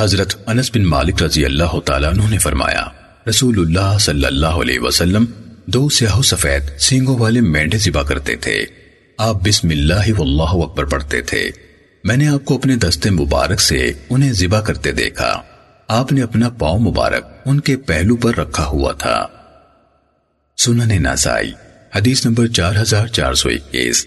حضرت انس بن مالک رضی اللہ تعالیٰ عنہ نے فرمایا، رسول اللہ صلی اللہ علیہ وسلم دو سیاہ و سفید سینگوں والے مینڈے ذبح کرتے تھے۔ آپ بسم اللہ واللہ اکبر پڑھتے تھے۔ میں نے آپ کو اپنے دستے مبارک سے انہیں ذبح کرتے دیکھا۔ آپ نے اپنا پاؤں مبارک ان کے پہلو پر رکھا ہوا تھا۔ سنن نسائی، حدیث نمبر چار ہزار چار سو اکیس۔